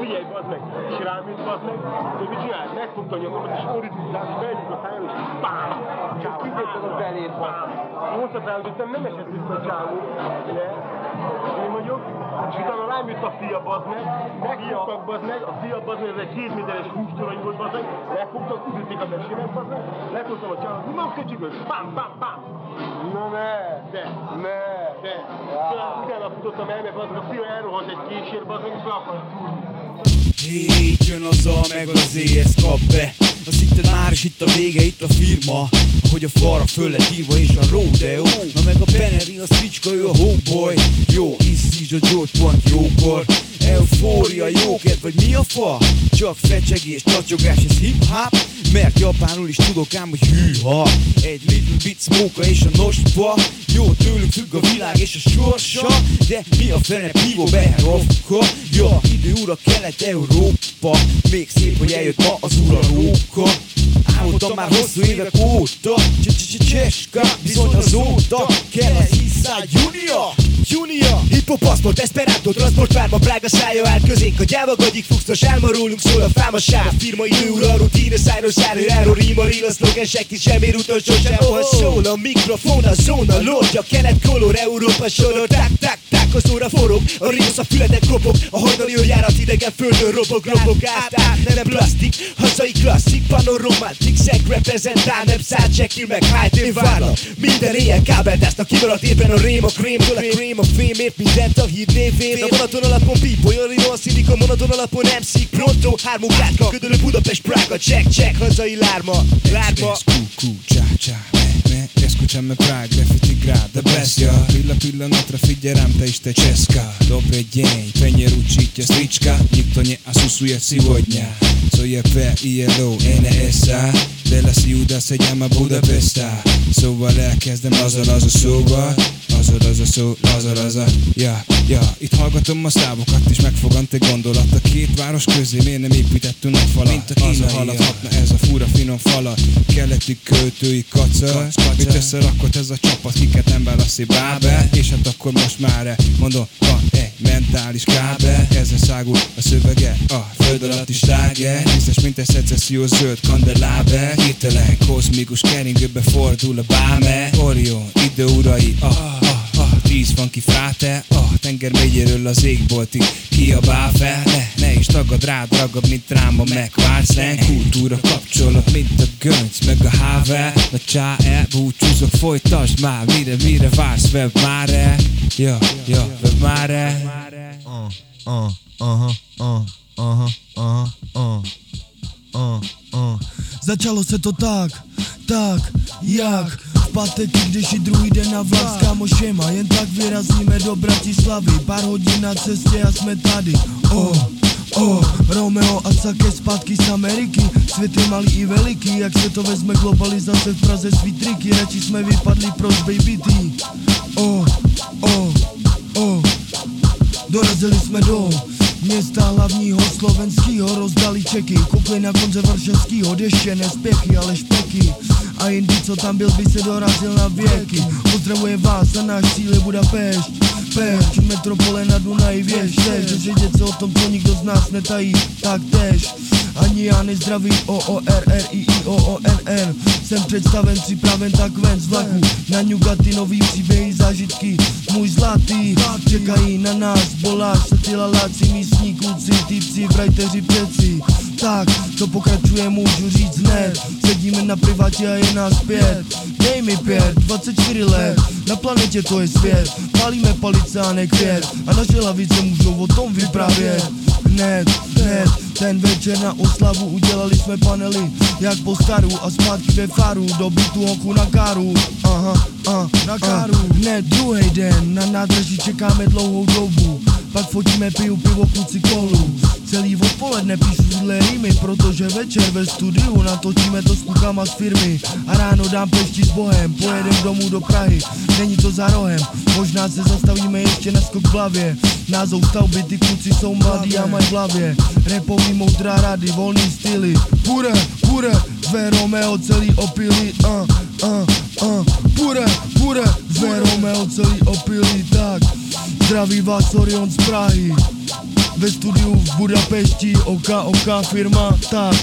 figyelj, bazd meg, és rám jött, bazd meg, hogy mit csinál? Megfogta a nyakamat, és ordítottam, és beljött a szájam, és bám! Csak kidobtad a belét, bám! Mondtad rá, hogy utána nem esett vissza a csávó, ugye? Én vagyok, és utána rám jött a fia, bazd meg, megfogtak, bazd meg, a fia, bazd meg, ez egy két méteres hústorony volt, bazd meg, megfogtak, üdítik a mesémet, bazd meg, lefogtam a csávót, mi van, köcsögös, bám, bám, bám! Na ne! De, Ne! de, utána, utána futottam el, mert bazd meg, a fia elrohant egy késért, bazd meg, és le akart szúrni. Itt jön az a meg az ES kap be. Azt hitted már is itt a vége, itt a firma. Ahogy a falra föl lett írva és a rodeo. Na meg a Beneri, a Switchka, ő a homeboy. Jó, iszítsd a gyógypont jókor Eufória, jókedv, vagy mi a fa? Csak fecsegés, csacsogás, ez hip-hop? Mert japánul is tudok ám, hogy hűha. Egy little bit smoke és a nostpa Jó, tőlük függ a világ és a sorsa. De mi a fene pívó beherovka Ja, idő ura kelet-európa. Még szép, hogy eljött ma az ura róka Álmodtam már hosszú évek óta. Cseska, bizony azóta Kell az Eastside Junior Junior. Hip-hop, paszport, esperanto, transport, várva, prága szája áll közénk A gyáva gagyi fuxos, álma rólunk szól a fámaság A firma idő ura, rutín, a szájról szállő, erről rima, real, a szlogen, senki semmi utolsó sem. Oha szól a mikrofon, a zóna, lordja, kelet, kolor, Európa sorol, tak, tak, tak, az óra forog, a rímos a fületek kopog, a hajnali járat idegen földön robog, robog át, át, nem plastik, hazai klasszik, panorromantik, szeg reprezentál, nem száll, csekil meg, hájt, én várlak, minden éjjel kábeltáznak, kimaradt éppen a rém, a krém, a krém, a fémért, mindent a híd névén, a monoton alapon people, a színik, a monoton alapon MC, pronto, hármunk látka, ködölő Budapest, Prága, check, check, hazai lárma, lárma, Cucu, csa, csa, me, me Escúchame Prague, graffiti grad, the best, ja Pilla pillanatra figyelj rám, te is te cseska Dobre dzień, penyeručiće slička Nikto nie asusuje сегодня Co je P-I-L-O, N-S-A De la ciudad se llama Budapesta Szóval elkezdem azzal az a szóval Azzal az a szó, azzal az a Ja, ja Itt hallgatom a szávokat és megfogant egy gondolat. A két város közé miért nem építettünk nagy falat? Mint a kínai haladhatna ez a fura finom falat Keleti költői kaca. Mit összerakott ez a csapat, kiket nem válaszi bábe És hát akkor most már -e, mondom, van egy mentális kábel. Ezen szágul a szövege, a föld alatti sláger Biztos mint egy szecessziós zöld kandeláber Hirtelen kozmikus keringőbe fordul a báme. Orion, ide urai, ah, ah, Tíz funky fráte, ah, tenger mélyéről az égboltig Kiabál fel, ne, ne is tagad rád ragad, mint dráma megvársz len Kultúra kapcsolat, mint a gönc, meg a háve Na csá el, búcsúzok, folytasd már Mire, mire vársz, web már -e? Ja, ja, web már -e? Uh, uh, uh-huh, uh, uh-huh, uh-huh, uh, uh, uh. Začalo se to tak, tak, jak Pátek, když i druhý den na vlak s kámošema Jen tak vyrazíme do Bratislavy. Pár hodin na cestě a jsme tady. Oh, oh, Romeo a Sake zpátky z Ameriky. Svět je malý i veliký, jak se to vezme globalizace v Praze svý triky. Radši jsme vypadli pro baby T Oh, oh, oh Dorazili jsme do Města hlavního slovenskýho rozdali čeky. Koukli na konce Varšavskýho, deště nespěchy, ale špeky A jindy, co tam byl, by se dorazil na věky. Pozdravuje vás a náš cíl je Budapešť. Pešť, metropole na Dunaji, Tež, dozvědět se o tom, co nikdo z nás netají Tak tež, ani já nezdravím o o r r i i o o n n. Jsem představen, připraven tak ven z vlaku. Na Newgaty nový příběhy, zážitky. Můj zlatý, čekají na nás Boláš, satylaláci, místní kluci Týpci, vrajteři, přeci Tak, to pokračuje, můžu říct hned. Sedíme na privátě a je nás pět. Dej mi pět, 24 let. Na planetě to je svět. Palíme palice a ne květ. A naše lavice můžou o tom vyprávět. Hned, hned, ten večer na oslavu udělali jsme panely. Jak po staru a zpátky ve faru Do bytu honku na káru. Aha, aha, na káru. Hned druhý den na nádraží čekáme dlouhou dobu pak fotíme, piju pivo, kluci kolu. Celý odpoledne píšu rýmy Protože večer ve studiu natočíme to s klukama z firmy. A ráno dám pešti s bohem Pojedem domů do Prahy, není to za rohem. Možná se zastavíme ještě na skok v hlavě. Názov stavby, ty kluci jsou mladí a mají v hlavě. Repový moudrá rady, volný styly. Pure, pure, zve Romeo celý opilý uh, uh, uh, Pure, pure, zve Romeo celý opilý Tak, Pozdrawi was Orion z Prahi Ze studiów w Budapeszci Oka, oka, firma, tak.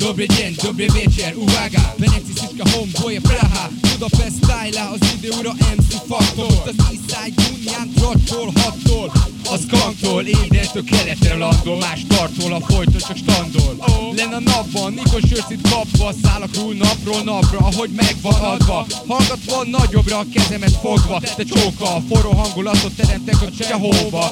Dobry dzień, dobry wieczór, uwaga. Wenecji, Syszka, Homeboje, Praha. Budapest, Styla, az idő MC Faktor Az Eastside Union, Trotból, Hattól A skanktól, édentől keletre landol Más tartól, a folyton csak standol. Len a napban, mikor sörszit kapva Szállak rúl napról napra, ahogy megvan adva. Hallgatva nagyobbra a kezemet fogva Te csóka, a forró hangulatot teremtek a sehova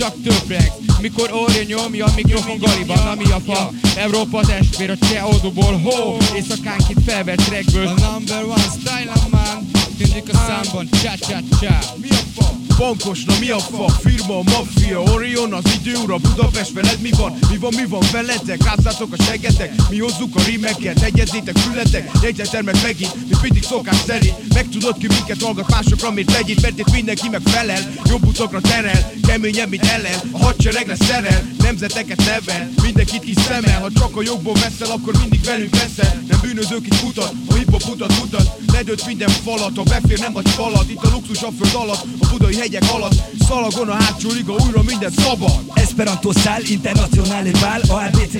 csak többek Mikor orja nyomja a mikrofon galiban, ami a fa. Európa testvér a cseh odúból, ho Éjszakánként felvett trackből A number one style man Mindig a számban, csa csa csa Mi a? Bankos, na mi a fa? Firma, maffia, Orion, az időra Budapest veled mi van? Mi van, mi van veletek? Átszátok a segetek, mi hozzuk a rímeket? Egyezzétek fületek, jegyzetermet megint Mi mindig szokás szerint. Megtudod ki minket hallgat másokra, mint legyint Mert itt mindenki meg felel, jobb utokra terel Keményebb, mint ellen, a hadsereg lesz szerel Nemzeteket nevel, mindenkit kis szemel Ha csak a jogból veszel, akkor mindig velünk veszel. Nem bűnözők itt kutat, a hip-hop utat mutat. Ledölt minden falat, ha befér nem vagy falat Itt a luxus a föld alatt, a budai hegyek alatt Szalagon a hátsó liga, újra minden szabad. Esperanto szál, internacionálé vál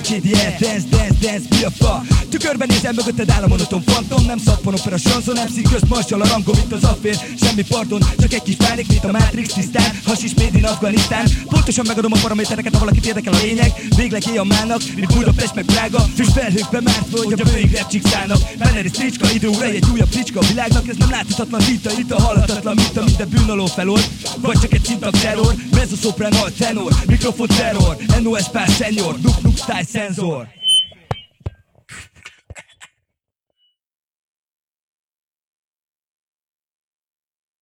A ABC, CDE, dance, dance, dance, mi a fa? Tükörben nézem, mögötted áll a monoton fantom Nem szappan opera, sanszon, MC közt marsal a rangom Itt az affér, semmi pardon, csak egy kis pánik Mint a Matrix tisztán, hasis made in Afganisztán. Pontosan megadom a paramétereket, ha valakit érdekel a lényeg Végleg éjjel mint Budapest meg Prága Füst felhőkbe márt, hogy a bőig repcsik szállnak Benne is tricska, idő úr, egy újabb fricska a világnak Ez nem láthatatlan vita, itt a halhatatlan vita Minden bűn alól felold, vagy csak egy szintabb terror Sou soprano tenor microfone terror, NOS per senior. Nuk nuk style sensor